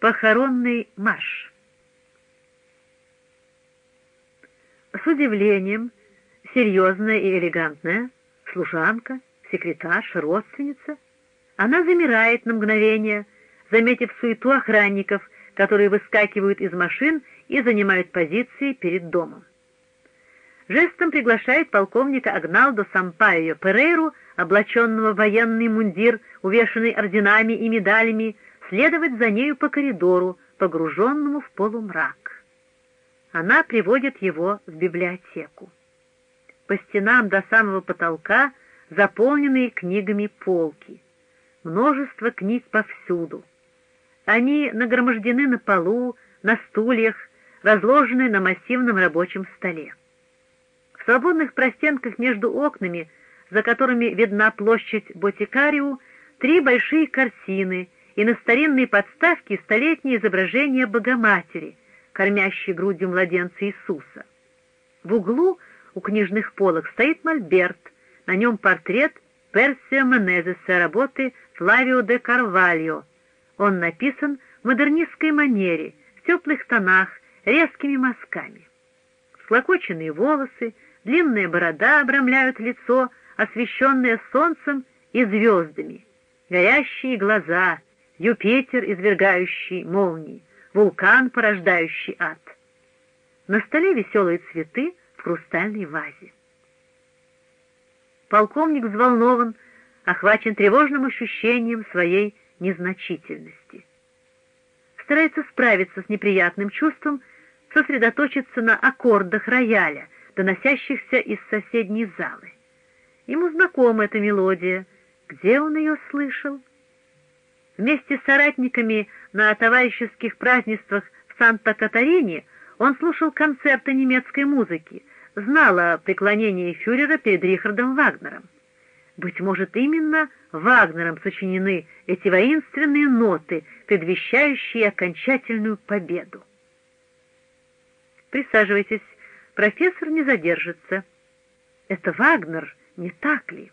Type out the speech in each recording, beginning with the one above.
Похоронный марш. С удивлением, серьезная и элегантная, служанка, секретарша, родственница, она замирает на мгновение, заметив суету охранников, которые выскакивают из машин и занимают позиции перед домом. Жестом приглашает полковника Агналдо Сампайо Перейру, облаченного в военный мундир, увешанный орденами и медалями, следовать за нею по коридору, погруженному в полумрак. Она приводит его в библиотеку. По стенам до самого потолка заполненные книгами полки. Множество книг повсюду. Они нагромождены на полу, на стульях, разложены на массивном рабочем столе. В свободных простенках между окнами, за которыми видна площадь Ботикариу, три большие картины — и на старинной подставке столетнее изображение Богоматери, кормящей грудью младенца Иисуса. В углу у книжных полок стоит мольберт, на нем портрет Персио Менезеса работы Флавио де Карвальо. Он написан в модернистской манере, в теплых тонах, резкими мазками. Склокоченные волосы, длинная борода обрамляют лицо, освещенное солнцем и звездами, горящие глаза — Юпитер, извергающий молнии, вулкан, порождающий ад. На столе веселые цветы в хрустальной вазе. Полковник взволнован, охвачен тревожным ощущением своей незначительности. Старается справиться с неприятным чувством, сосредоточиться на аккордах рояля, доносящихся из соседней залы. Ему знакома эта мелодия. Где он ее слышал? Вместе с соратниками на товарищеских празднествах в Санта-Катарине он слушал концерты немецкой музыки, знал о преклонении фюрера перед Рихардом Вагнером. Быть может, именно Вагнером сочинены эти воинственные ноты, предвещающие окончательную победу. Присаживайтесь, профессор не задержится. Это Вагнер, не так ли?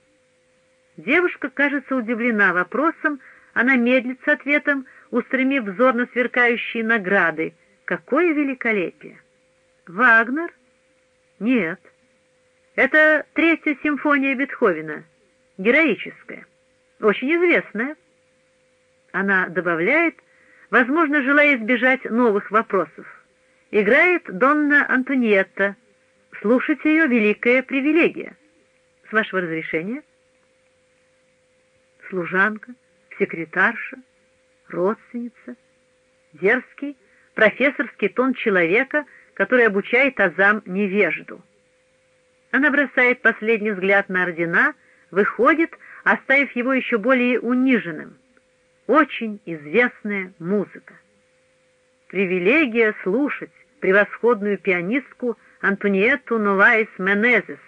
Девушка, кажется, удивлена вопросом, она медлит с ответом, устремив взор на сверкающие награды. Какое великолепие! Вагнер? Нет. Это третья симфония Бетховена, героическая, очень известная. Она добавляет, возможно, желая избежать новых вопросов. Играет Донна Антониетта. Слушать ее — великая привилегия. С вашего разрешения? Служанка — секретарша, родственница, дерзкий, профессорский тон человека, который обучает азам невежду. Она бросает последний взгляд на ордена, выходит, оставив его еще более униженным. Очень известная музыка. Привилегия слушать превосходную пианистку Антониетту Новаис Менезес,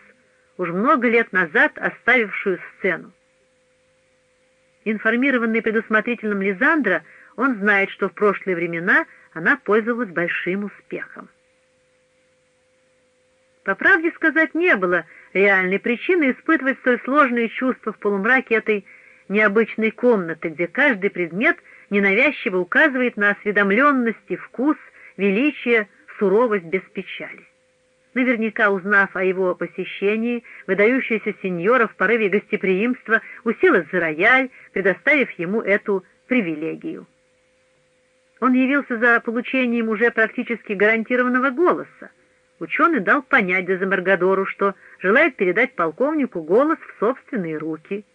уж много лет назад оставившую сцену. Информированный предусмотрительным Лизандра, он знает, что в прошлые времена она пользовалась большим успехом. По правде сказать, не было реальной причины испытывать столь сложные чувства в полумраке этой необычной комнаты, где каждый предмет ненавязчиво указывает на осведомленность вкус, величие, суровость без печали. Наверняка, узнав о его посещении, выдающаяся сеньора в порыве гостеприимства уселась за рояль, предоставив ему эту привилегию. Он явился за получением уже практически гарантированного голоса. Ученый дал понять Дезамаргадору, что желает передать полковнику голос в собственные руки.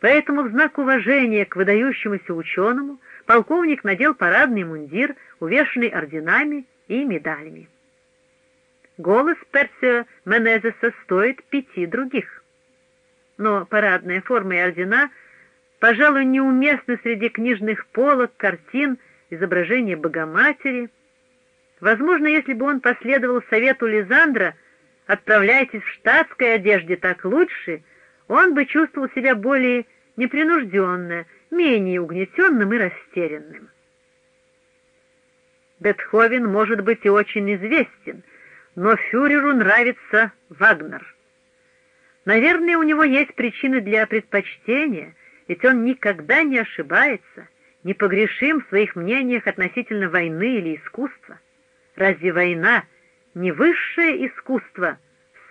Поэтому в знак уважения к выдающемуся ученому полковник надел парадный мундир, увешанный орденами и медалями. Голос Персио Менезеса стоит пяти других. Но парадная форма и ордена, пожалуй, неуместны среди книжных полок, картин, изображения Богоматери. Возможно, если бы он последовал совету Лизандра, отправляйтесь в штатской одежде так лучше, он бы чувствовал себя более непринужденно, менее угнетенным и растерянным. Бетховен может быть и очень известен — но фюреру нравится Вагнер. Наверное, у него есть причины для предпочтения, ведь он никогда не ошибается, непогрешим в своих мнениях относительно войны или искусства. Разве война не высшее искусство,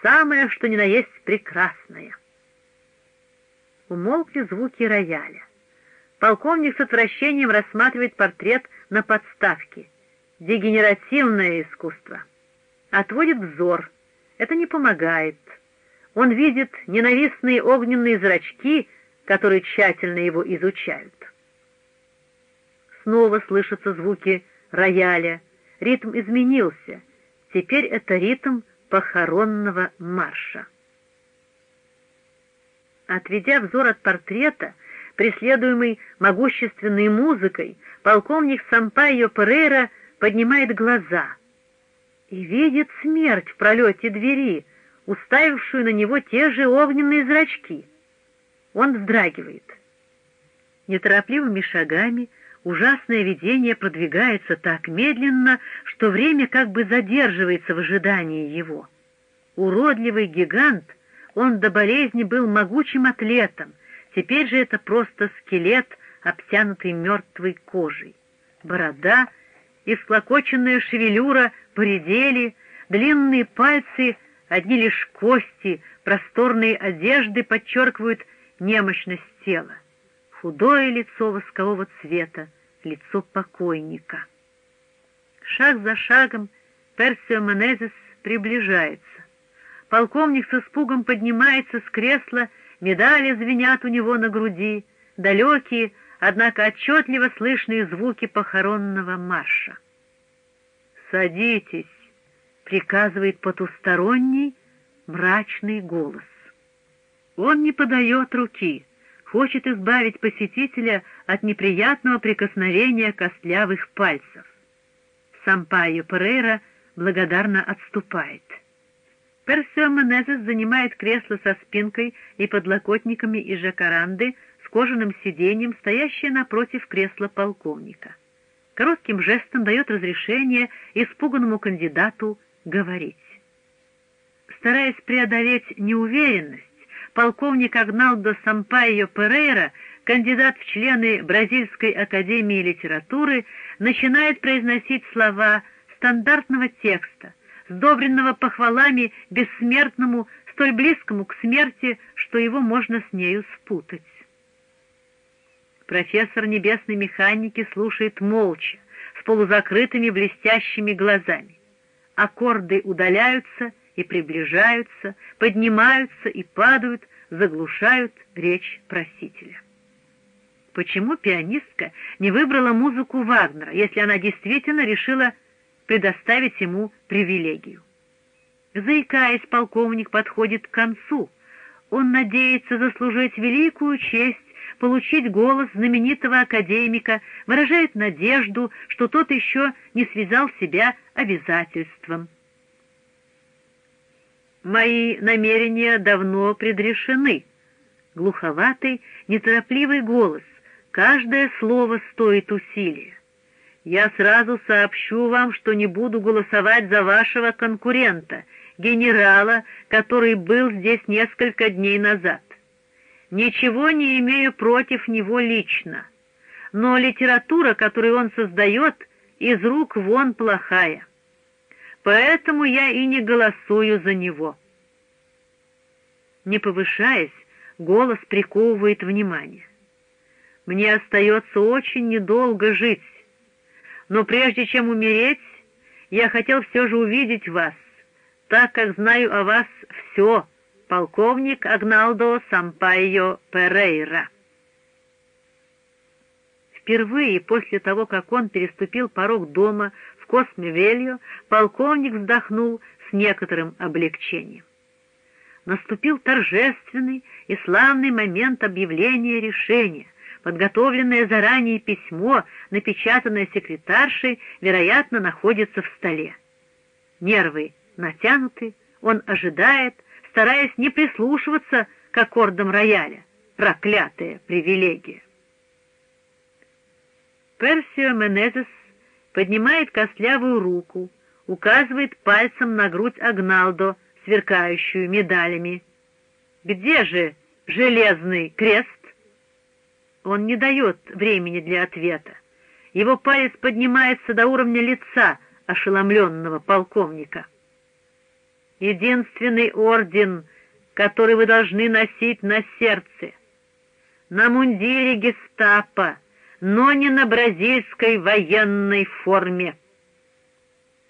самое, что ни на есть прекрасное? Умолкли звуки рояля. Полковник с отвращением рассматривает портрет на подставке. Дегенеративное искусство. Отводит взор. Это не помогает. Он видит ненавистные огненные зрачки, которые тщательно его изучают. Снова слышатся звуки рояля. Ритм изменился. Теперь это ритм похоронного марша. Отведя взор от портрета, преследуемый могущественной музыкой, полковник Сампайо Перейра поднимает глаза и видит смерть в пролете двери, уставившую на него те же огненные зрачки. Он вздрагивает. Неторопливыми шагами ужасное видение продвигается так медленно, что время как бы задерживается в ожидании его. Уродливый гигант, он до болезни был могучим атлетом, теперь же это просто скелет, обтянутый мертвой кожей. Борода и склокоченная шевелюра поредели, длинные пальцы, одни лишь кости, просторные одежды подчеркивают немощность тела. Худое лицо воскового цвета, лицо покойника. Шаг за шагом Персио Менезес приближается. Полковник с испугом поднимается с кресла, медали звенят у него на груди, далекие, однако отчетливо слышные звуки похоронного марша. «Садитесь», — приказывает потусторонний, мрачный голос. Он не подает руки, хочет избавить посетителя от неприятного прикосновения костлявых пальцев. Сампайо Перейра благодарно отступает. Персио Менезес занимает кресло со спинкой и подлокотниками из жакаранды с кожаным сиденьем, стоящее напротив кресла полковника. Коротким жестом дает разрешение испуганному кандидату говорить. Стараясь преодолеть неуверенность, полковник Агналдо Сампайо Перейра, кандидат в члены Бразильской академии литературы, начинает произносить слова стандартного текста, сдобренного похвалами бессмертному, столь близкому к смерти, что его можно с нею спутать. Профессор небесной механики слушает молча, с полузакрытыми блестящими глазами. Аккорды удаляются и приближаются, поднимаются и падают, заглушают речь просителя. Почему пианистка не выбрала музыку Вагнера, если она действительно решила предоставить ему привилегию? Заикаясь, полковник подходит к концу. Он надеется заслужить великую честь получить голос знаменитого академика, выражает надежду, что тот еще не связал себя обязательством. «Мои намерения давно предрешены». Глуховатый, неторопливый голос, каждое слово стоит усилия. Я сразу сообщу вам, что не буду голосовать за вашего конкурента, генерала, который был здесь несколько дней назад. Ничего не имею против него лично, но литература, которую он создает, из рук вон плохая поэтому я и не голосую за него. Не повышаясь, голос приковывает внимание. Мне остается очень недолго жить, но прежде чем умереть, я хотел все же увидеть вас, так как знаю о вас все, полковник Агналдо Сампайо Перейра. Впервые после того, как он переступил порог дома в Космевелью, полковник вздохнул с некоторым облегчением. Наступил торжественный и славный момент объявления решения. Подготовленное заранее письмо, напечатанное секретаршей, вероятно, находится в столе. Нервы натянуты, он ожидает, стараясь не прислушиваться к аккордам рояля. Проклятая привилегия! Персио Менезес поднимает костлявую руку, указывает пальцем на грудь Агналдо, сверкающую медалями. «Где же железный крест?» Он не дает времени для ответа. Его палец поднимается до уровня лица ошеломленного полковника. Единственный орден, который вы должны носить на сердце, на мундире гестапо, но не на бразильской военной форме.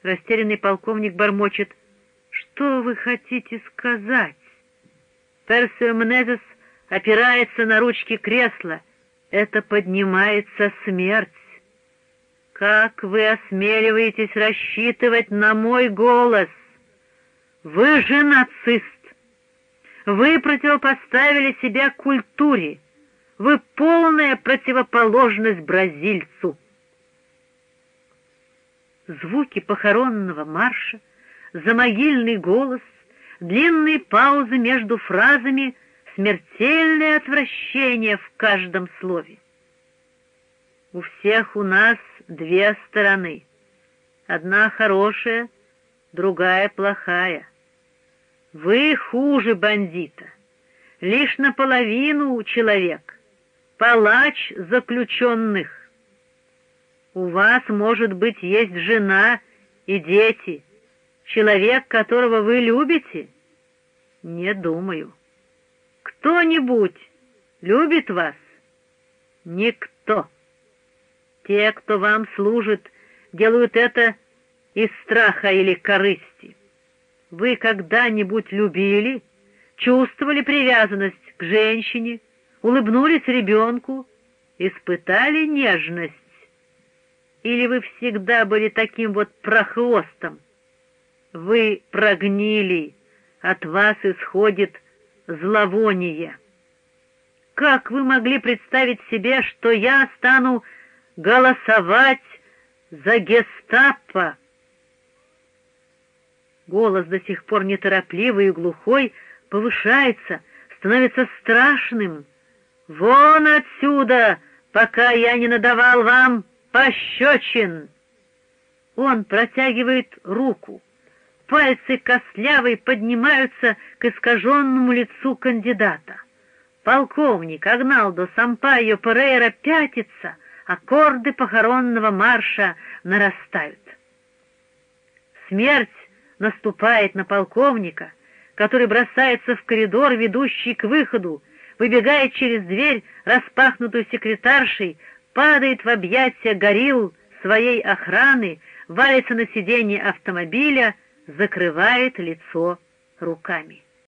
Растерянный полковник бормочет. «Что вы хотите сказать?» Персио Мнезес опирается на ручки кресла. Это поднимается смерть. Как вы осмеливаетесь рассчитывать на мой голос? Вы же нацист. Вы противопоставили себя культуре. Вы полная противоположность бразильцу. Звуки похоронного марша, замогильный голос, длинные паузы между фразами, смертельное отвращение в каждом слове. У всех у нас две стороны. Одна хорошая, другая плохая. Вы хуже бандита. Лишь наполовину человек, палач заключенных. У вас, может быть, есть жена и дети, человек, которого вы любите? Не думаю. Кто-нибудь любит вас? Никто. Те, кто вам служит, делают это из страха или корысти. Вы когда-нибудь любили, чувствовали привязанность к женщине, улыбнулись ребенку, испытали нежность? Или вы всегда были таким вот прохвостом? Вы прогнили, от вас исходит зловоние. Как вы могли представить себе, что я стану голосовать за гестапо. Голос до сих пор неторопливый и глухой повышается, становится страшным. «Вон отсюда, пока я не надавал вам пощечин!» Он протягивает руку. Пальцы костлявой поднимаются к искаженному лицу кандидата. Полковник Агналдо Сампайо Перейра пятится — аккорды похоронного марша нарастают. Смерть наступает на полковника, который бросается в коридор, ведущий к выходу, выбегает через дверь, распахнутую секретаршей, падает в объятия горилл своей охраны, валится на сиденье автомобиля, закрывает лицо руками.